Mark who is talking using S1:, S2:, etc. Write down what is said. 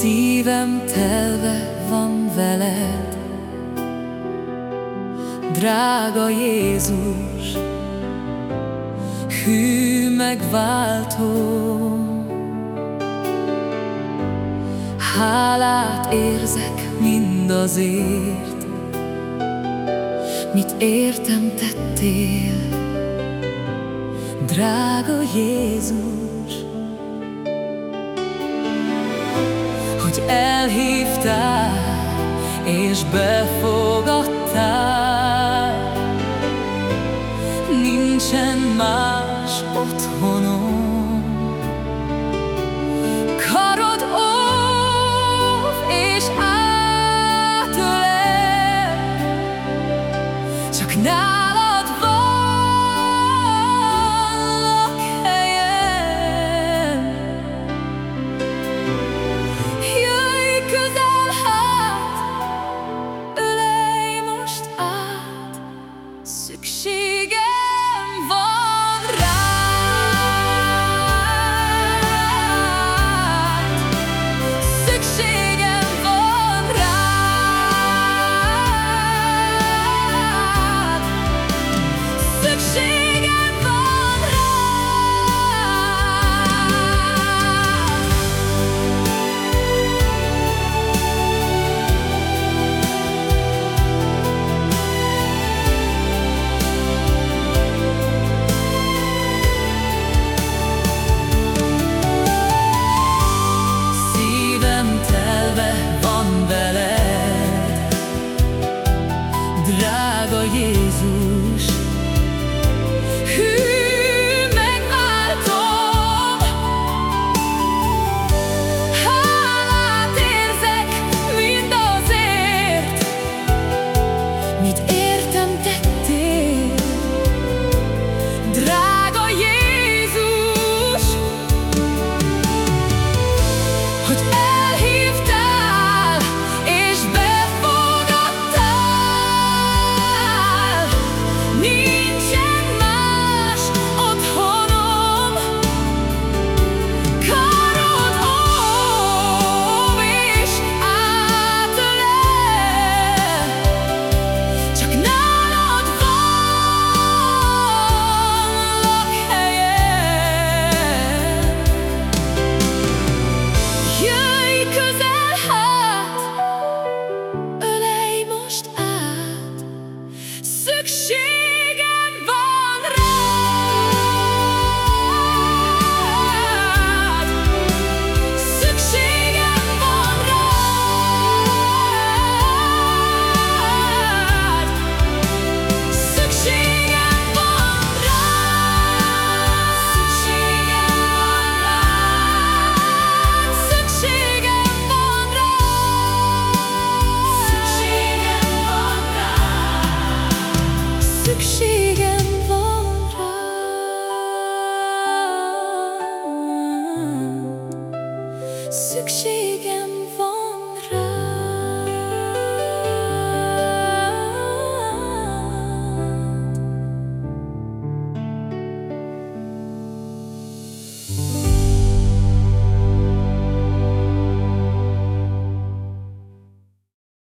S1: Szívem telve van veled, Drága Jézus, hű megváltó. Hálát érzek mindazért, mit értem tettél, drága Jézus. Hogy elhívtál és befogadtál, nincsen más otthonom. Yüzük shit.